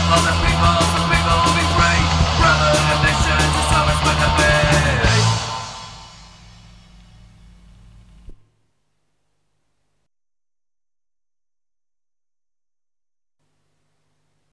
upon the people.